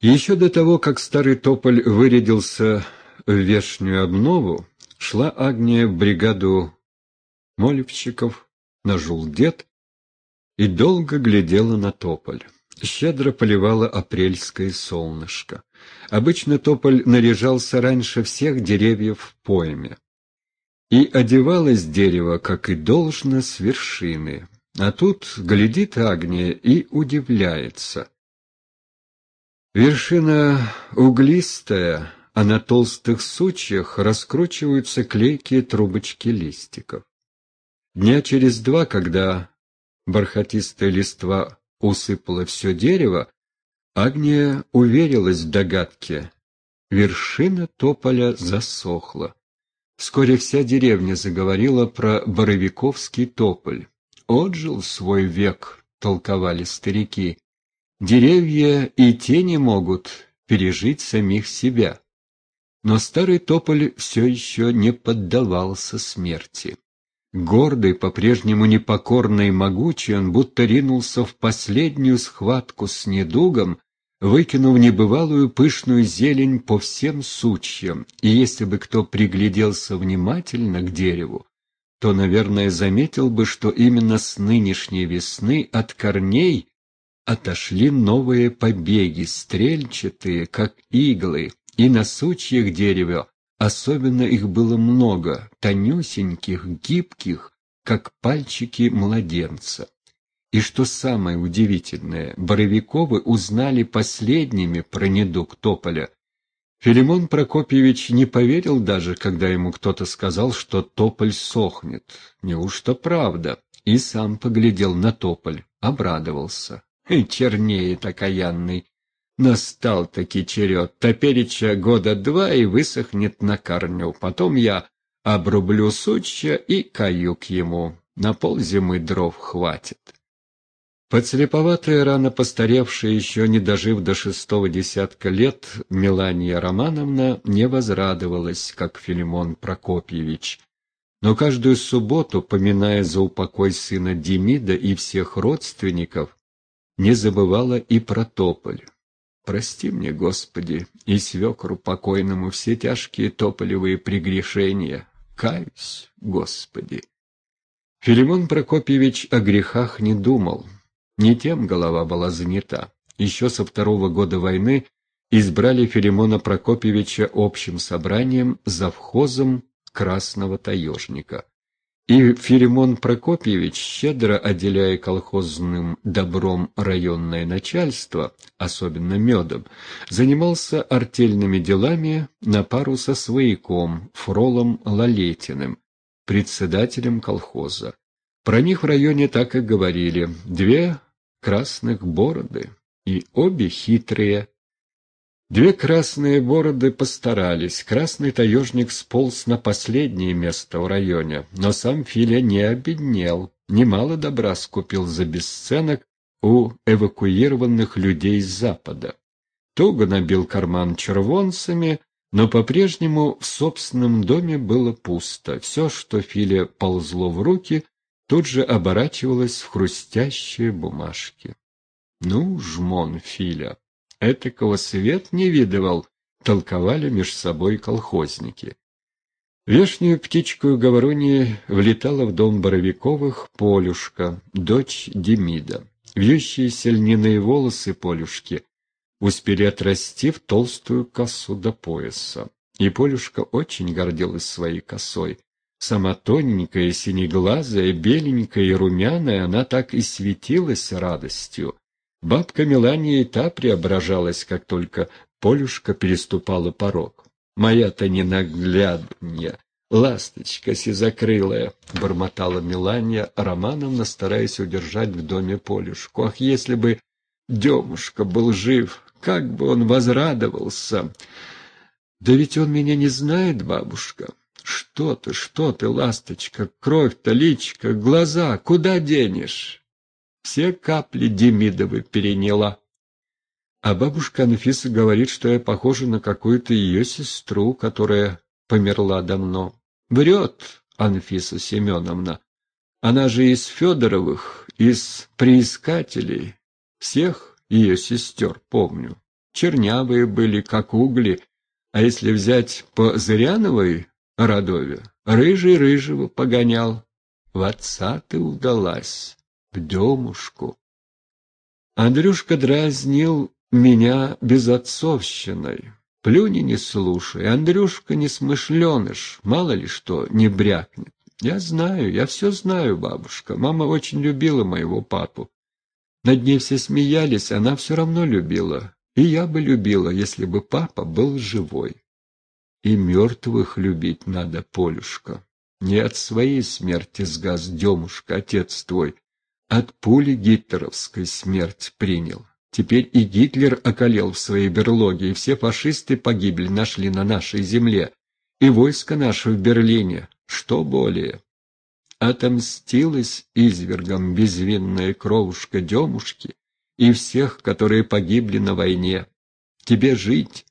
Еще до того, как старый тополь вырядился в вешнюю обнову, шла Агния в бригаду молевщиков на жулдет и долго глядела на тополь. Щедро поливало апрельское солнышко. Обычно тополь наряжался раньше всех деревьев в пойме. И одевалось дерево, как и должно, с вершины. А тут глядит Агния и удивляется. Вершина углистая, а на толстых сучьях раскручиваются клейкие трубочки листиков. Дня через два, когда бархатистая листва усыпала все дерево, Агния уверилась в догадке. Вершина тополя засохла. Вскоре вся деревня заговорила про Боровиковский тополь. «Отжил свой век», — толковали старики. «Деревья и тени могут пережить самих себя». Но старый тополь все еще не поддавался смерти. Гордый, по-прежнему непокорный и могучий, он будто ринулся в последнюю схватку с недугом, выкинув небывалую пышную зелень по всем сучьям, и если бы кто пригляделся внимательно к дереву, то, наверное, заметил бы, что именно с нынешней весны от корней отошли новые побеги, стрельчатые, как иглы, и на сучьях дерева особенно их было много, тонюсеньких, гибких, как пальчики младенца. И что самое удивительное, Боровиковы узнали последними про недуг тополя. Филимон Прокопьевич не поверил даже, когда ему кто-то сказал, что тополь сохнет. Неужто правда? И сам поглядел на тополь, обрадовался. И чернеет окаянный. Настал-таки черед. Топереча года два и высохнет на корню. Потом я обрублю сучья и каюк ему. На ползимы дров хватит. Подслеповатая, рано постаревшая, еще не дожив до шестого десятка лет, Мелания Романовна не возрадовалась, как Филимон Прокопьевич. Но каждую субботу, поминая за упокой сына Демида и всех родственников, не забывала и про тополь. Прости мне, Господи, и свекру покойному все тяжкие тополевые прегрешения. Каюсь, Господи. Филимон Прокопьевич о грехах не думал. Не тем голова была занята. Еще со второго года войны избрали Филимона Прокопьевича общим собранием завхозом Красного Таежника. И Филимон Прокопьевич, щедро отделяя колхозным добром районное начальство, особенно медом, занимался артельными делами на пару со свояком Фролом Лалетиным, председателем колхоза. Про них в районе так и говорили. Две красных бороды, и обе хитрые. Две красные бороды постарались, красный таежник сполз на последнее место в районе, но сам Филя не обеднел, немало добра скупил за бесценок у эвакуированных людей с запада. Туго набил карман червонцами, но по-прежнему в собственном доме было пусто. Все, что Филе ползло в руки, тут же оборачивалась в хрустящие бумажки. Ну, жмон Филя, этакого свет не видывал, толковали меж собой колхозники. Вешнюю птичку Говоруньи влетала в дом Боровиковых Полюшка, дочь Демида. Вьющиеся льняные волосы Полюшки успели отрасти в толстую косу до пояса. И Полюшка очень гордилась своей косой. Сама тоненькая, синеглазая, беленькая и румяная, она так и светилась радостью. Бабка Мелания и та преображалась, как только Полюшка переступала порог. «Моя-то ненаглядная, ласточка сизокрылая», — бормотала Мелания Романовна, стараясь удержать в доме Полюшку. «Ах, если бы Демушка был жив, как бы он возрадовался!» «Да ведь он меня не знает, бабушка!» Что ты, что ты, ласточка, кровь-то, личка, глаза, куда денешь? Все капли Демидовы переняла. А бабушка Анфиса говорит, что я похожа на какую-то ее сестру, которая померла давно. Врет Анфиса Семеновна. Она же из Федоровых, из приискателей. Всех ее сестер помню. чернявые были, как угли, а если взять по Зыряновой родове, рыжий рыжего погонял. В отца ты удалась, демушку. Андрюшка дразнил меня безотцовщиной. Плюни не слушай, Андрюшка не смышленыш, мало ли что не брякнет. Я знаю, я все знаю, бабушка. Мама очень любила моего папу. Над ней все смеялись, она все равно любила. И я бы любила, если бы папа был живой. И мертвых любить надо, Полюшка. Не от своей смерти сгас Демушка, отец твой. От пули гитлеровской смерть принял. Теперь и Гитлер околел в своей берлоге, и все фашисты погибли, нашли на нашей земле. И войско наше в Берлине. Что более? Отомстилась извергом безвинная кровушка Демушки и всех, которые погибли на войне. Тебе жить,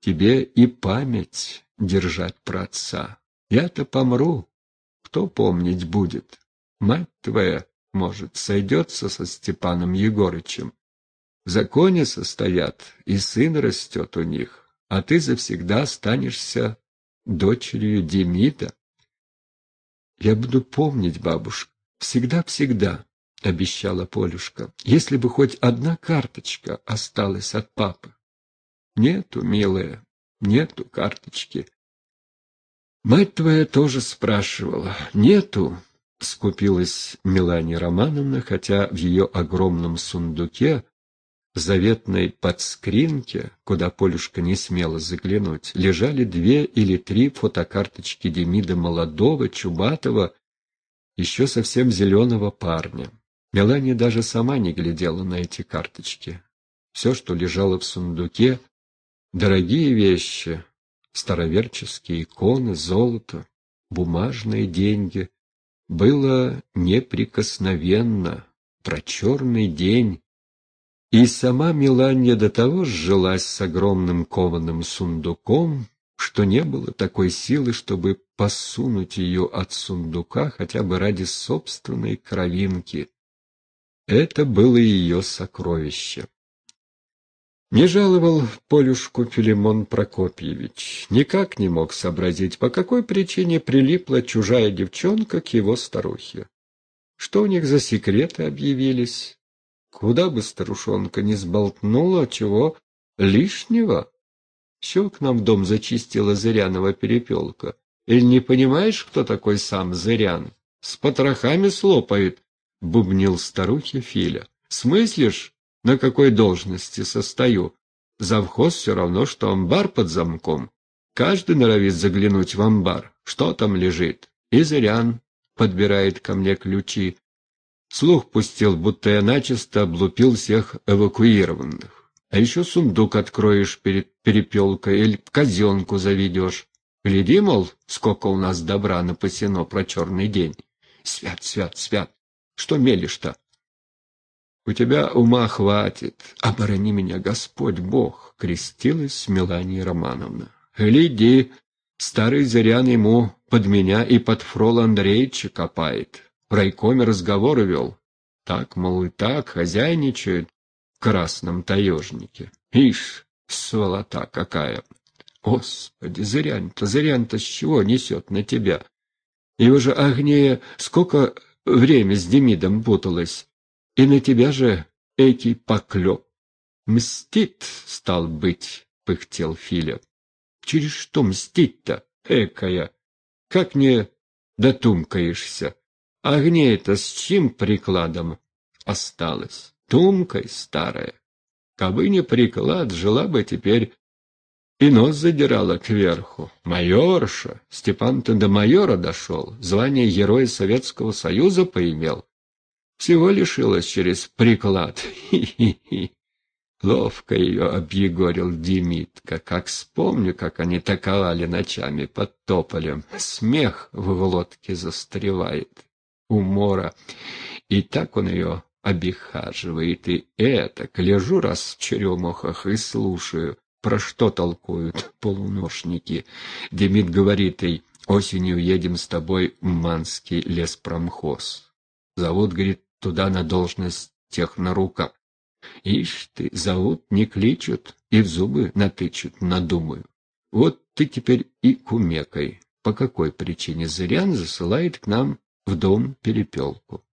тебе и память держать про отца. Я-то помру, кто помнить будет? Мать твоя, может, сойдется со Степаном Егорычем. В законе состоят, и сын растет у них, а ты завсегда останешься дочерью Демида. Я буду помнить, бабушка, всегда-всегда, — обещала Полюшка, — если бы хоть одна карточка осталась от папы. Нету, милая, нету карточки. Мать твоя тоже спрашивала. Нету, — скупилась Мелания Романовна, хотя в ее огромном сундуке заветной подскринке, куда Полюшка не смела заглянуть, лежали две или три фотокарточки Демида молодого, чубатого, еще совсем зеленого парня. Мелания даже сама не глядела на эти карточки. Все, что лежало в сундуке, дорогие вещи, староверческие иконы, золото, бумажные деньги, было неприкосновенно, про черный день, и сама Миланья до того сжилась с огромным кованым сундуком, что не было такой силы, чтобы посунуть ее от сундука хотя бы ради собственной кровинки. Это было ее сокровище. Не жаловал Полюшку Филимон Прокопьевич, никак не мог сообразить, по какой причине прилипла чужая девчонка к его старухе. Что у них за секреты объявились? Куда бы старушонка не сболтнула, чего лишнего? Все к нам в дом зачистила Зырянова перепелка. Или не понимаешь, кто такой сам Зырян? С потрохами слопает, — бубнил старухе Филя. Смыслишь, на какой должности состою? Завхоз все равно, что амбар под замком. Каждый норовит заглянуть в амбар. Что там лежит? И Зырян подбирает ко мне ключи. Слух пустил, будто я начисто облупил всех эвакуированных. А еще сундук откроешь перед перепелкой или казенку заведешь. Гляди, мол, сколько у нас добра напасено про черный день. Свят, свят, свят. Что мелешь-то? У тебя ума хватит. Оборони меня, Господь Бог, крестилась Мелания Романовна. Гляди, старый Зырян ему под меня и под Фрола Андреевича копает в райкоме разговоры вел. Так, мол, и так, хозяйничают в красном таежнике. Ишь, сволота какая! Господи, зырянь-то, зырянь-то с чего несет на тебя? Его же Агнея сколько время с Демидом путалась, и на тебя же эки поклеп. Мстит, стал быть, пыхтел Филя. Через что мстить-то, экая? Как не дотумкаешься? Огней-то с чем прикладом осталось? Тумкой старая. Кабы не приклад, жила бы теперь и нос задирала кверху. Майорша. Степан-то до майора дошел, звание Героя Советского Союза поимел. Всего лишилась через приклад. Ловко ее объегорил Демитка. Как вспомню, как они таковали ночами под тополем. Смех в глотке застревает умора. И так он ее обихаживает, и это, лежу раз в черемухах и слушаю, про что толкуют полуношники. Демид говорит ей, осенью едем с тобой в Манский леспромхоз. Зовут, говорит, туда на должность технорука. Ишь ты, зовут, не кличут и в зубы натычут, надумаю. Вот ты теперь и кумекай, по какой причине Зырян засылает к нам в дом перепелку.